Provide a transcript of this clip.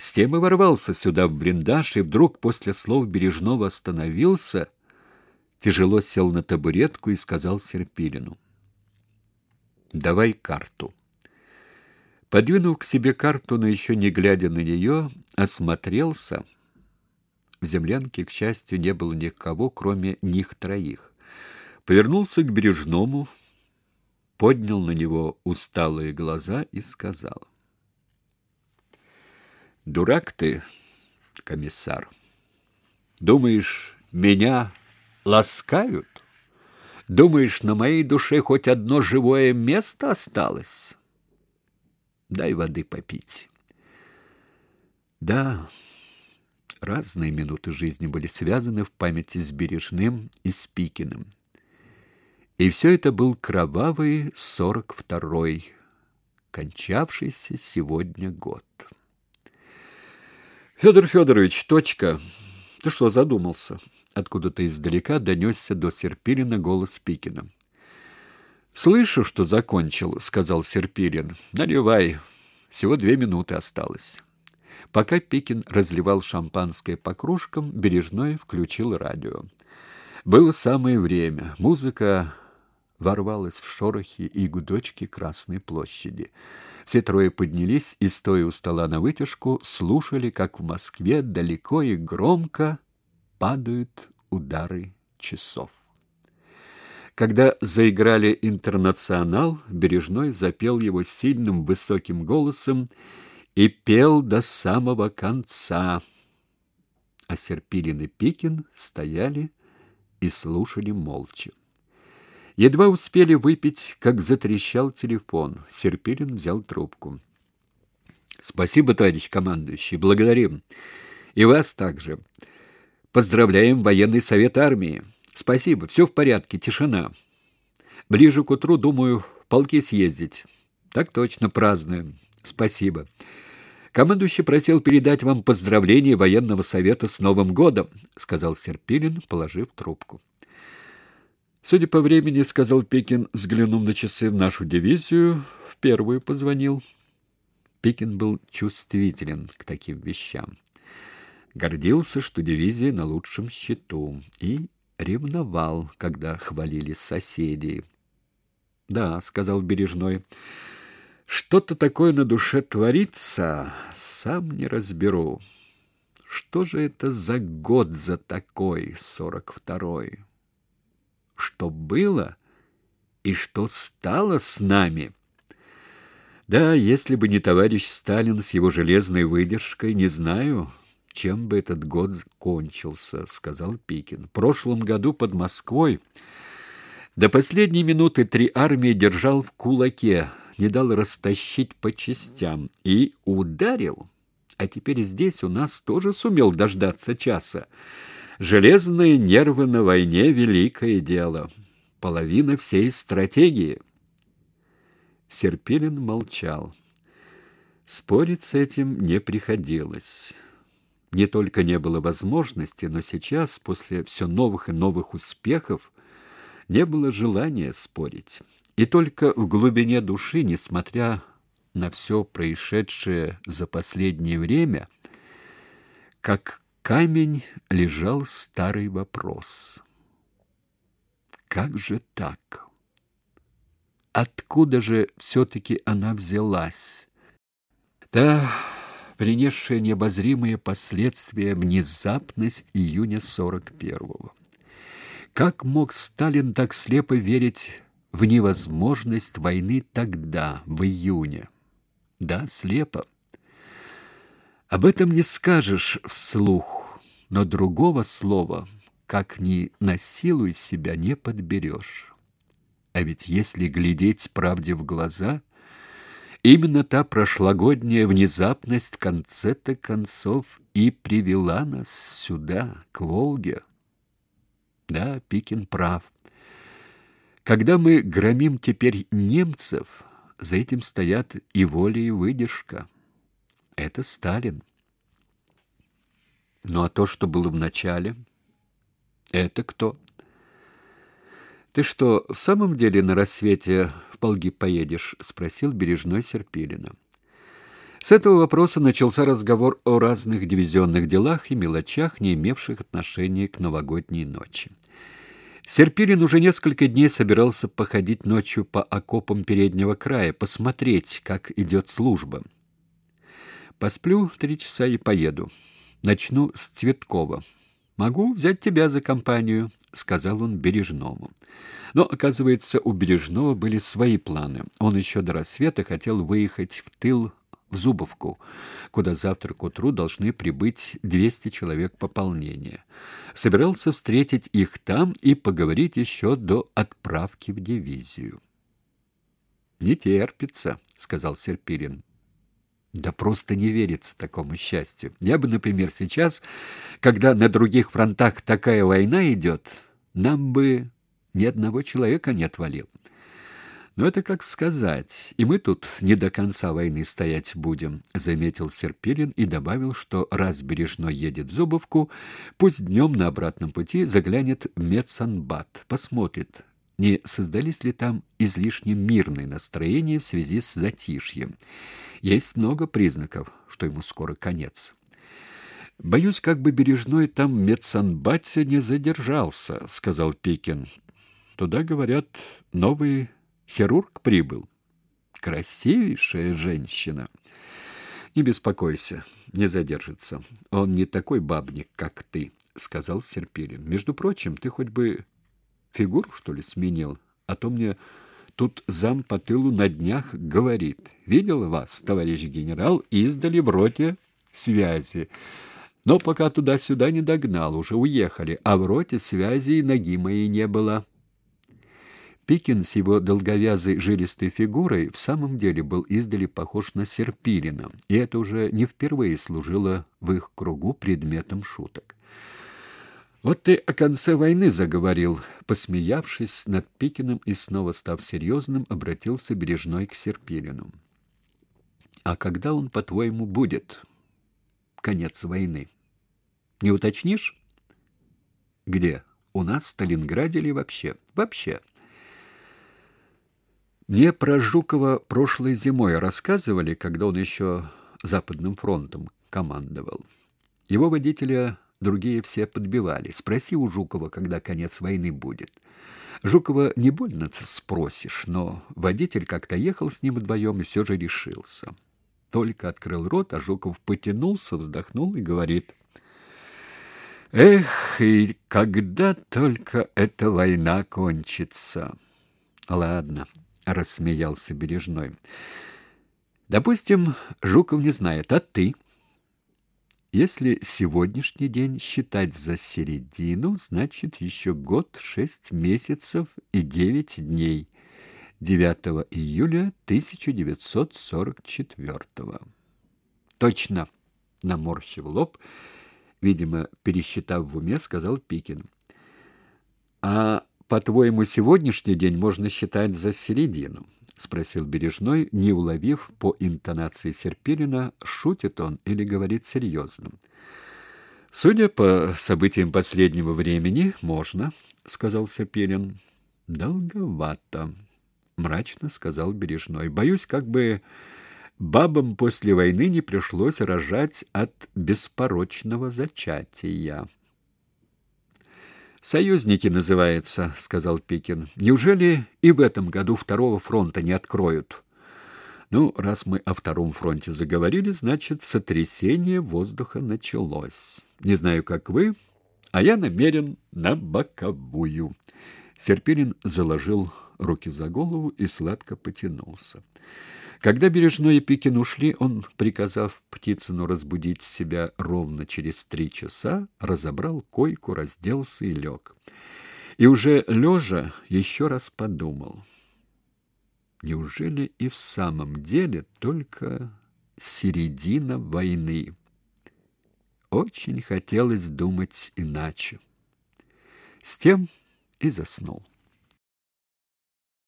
С тем и ворвался сюда в блиндаж, и вдруг после слов Бережного остановился, тяжело сел на табуретку и сказал Серпилину. «Давай карту». Подвинув к себе карту, но еще не глядя на нее, осмотрелся. В землянке, к счастью, не было никого, кроме них троих. Повернулся к Бережному, поднял на него усталые глаза и сказал. Дурак ты, комиссар. Думаешь, меня ласкают? Думаешь, на моей душе хоть одно живое место осталось? Дай воды попить. Да, разные минуты жизни были связаны в памяти с Бережным и с Пикиным. И все это был кровавый сорок второй, кончавшийся сегодня год. Федор Федорович, точка. Ты что задумался? Откуда-то издалека донесся до Серпилина голос Пикина. Слышу, что закончил, сказал Серпилин. Наливай. Всего две минуты осталось. Пока Пикин разливал шампанское по кружкам, Бережной включил радио. Было самое время. Музыка ворвалась в шорохи и гудочки Красной площади. Все трое поднялись и, стоя у стола на вытяжку, слушали, как в Москве далеко и громко падают удары часов. Когда заиграли «Интернационал», Бережной запел его сильным высоким голосом и пел до самого конца. А Серпилин и Пикин стояли и слушали молча. Едва успели выпить, как затрещал телефон. Серпилин взял трубку. Спасибо, товарищ командующий, благодарим. И вас также. Поздравляем военный совет армии. Спасибо, все в порядке, тишина. Ближе к утру, думаю, полки съездить. Так точно, празднуем. Спасибо. Командующий просил передать вам поздравления военного совета с Новым годом, сказал Серпилин, положив трубку. Судя по времени, сказал Пекин, взглянув на часы, в нашу дивизию в первую позвонил. Пекин был чувствителен к таким вещам. Гордился, что дивизия на лучшем счету, и ревновал, когда хвалили соседи. "Да", сказал Бережной. "Что-то такое на душе творится, сам не разберу. Что же это за год за такой, сорок второй?" Что было и что стало с нами. Да, если бы не товарищ Сталин с его железной выдержкой, не знаю, чем бы этот год кончился, сказал Пикин. В прошлом году под Москвой до последней минуты три армии держал в кулаке, не дал растащить по частям и ударил. А теперь здесь у нас тоже сумел дождаться часа. Железные нервы на войне великое дело, половина всей стратегии. Серпилин молчал. Спорить с этим не приходилось. Не только не было возможности, но сейчас, после все новых и новых успехов, не было желания спорить. И только в глубине души, несмотря на все происшедшее за последнее время, как камень лежал старый вопрос. Как же так? Откуда же все-таки она взялась? Да, принесшая необозримые последствия внезапность июня 41-го. Как мог Сталин так слепо верить в невозможность войны тогда, в июне? Да, слепо. Об этом не скажешь вслух, но другого слова, как ни насилуй себя, не подберешь. А ведь если глядеть правде в глаза, именно та прошлогодняя внезапность в конце-то концов и привела нас сюда, к Волге. Да, Пикин прав. Когда мы громим теперь немцев, за этим стоят и воля, и выдержка. Это Сталин. Ну а то, что было в начале, это кто? Ты что, в самом деле на рассвете в полги поедешь, спросил Бережной Серпилина. С этого вопроса начался разговор о разных дивизионных делах и мелочах, не имевших отношения к новогодней ночи. Серпирин уже несколько дней собирался походить ночью по окопам переднего края, посмотреть, как идет служба. Посплю три часа и поеду. Начну с Цветкова. Могу взять тебя за компанию, сказал он Бережному. Но, оказывается, у Бережного были свои планы. Он еще до рассвета хотел выехать в тыл в Зубовку, куда завтра к утру должны прибыть 200 человек пополнения. Собирался встретить их там и поговорить еще до отправки в дивизию. Не терпится, сказал Серпирин. Да просто не верится такому счастью. Я бы, например, сейчас, когда на других фронтах такая война идет, нам бы ни одного человека не отвалил. Но это как сказать. И мы тут не до конца войны стоять будем, заметил Серпилин и добавил, что раз Бережной едет в Зубовку, пусть днем на обратном пути заглянет в медсанбат, посмотрит, не создались ли там излишне мирные настроения в связи с затишьем. Есть много признаков, что ему скоро конец. Боюсь, как бы Бережной там в не задержался, сказал Пекин. Туда, говорят, новый хирург прибыл. Красивейшая женщина. Не беспокойся, не задержится. Он не такой бабник, как ты, сказал Серпилин. Между прочим, ты хоть бы фигуру что ли сменил, а то мне тут зам по тылу на днях говорит: "Видел вас, товарищ генерал, издали в роте связи". Но пока туда-сюда не догнал, уже уехали, а в роте связи и ноги моей не было. Пикин с его долговязой жилистой фигурой в самом деле был издали похож на Серпилина, и это уже не впервые служило в их кругу предметом шуток. Вот ты о конце войны заговорил, посмеявшись над Пикиным и снова став серьезным, обратился Бережной к Серпилину. А когда он, по-твоему, будет? Конец войны. Не уточнишь? Где? У нас в Сталинграде или вообще? Вообще. Мне про Жукова прошлой зимой рассказывали, когда он еще Западным фронтом командовал. Его водителя другие все подбивали. Спроси у Жукова, когда конец войны будет. Жукова не больно спросишь, но водитель как-то ехал с ним вдвоем и все же решился. Только открыл рот, а Жуков потянулся, вздохнул и говорит: "Эх, и когда только эта война кончится". Ладно, рассмеялся Бережной. Допустим, Жуков не знает, а ты? Если сегодняшний день считать за середину, значит еще год, шесть месяцев и девять дней. 9 июля 1944 -го. Точно, наморщив лоб, видимо, пересчитав в уме, сказал Пикин. А по-твоему, сегодняшний день можно считать за середину? спросил Бережной, не уловив по интонации Серпилина, шутит он или говорит серьезно. Судя по событиям последнего времени, можно, сказал Серпилин. Долговато, мрачно сказал Бережной. Боюсь, как бы бабам после войны не пришлось рожать от беспорочного зачатия. Союзники называется, сказал Пикин. Неужели и в этом году второго фронта не откроют? Ну, раз мы о втором фронте заговорили, значит, сотрясение воздуха началось. Не знаю, как вы, а я намерен на боковую. Серпилин заложил руки за голову и сладко потянулся. Когда Бережной и Пикин ушли, он, приказав Птицыну разбудить себя ровно через три часа, разобрал койку, разделся и лег. И уже лежа еще раз подумал. Неужели и в самом деле только середина войны? Очень хотелось думать иначе. С тем и заснул.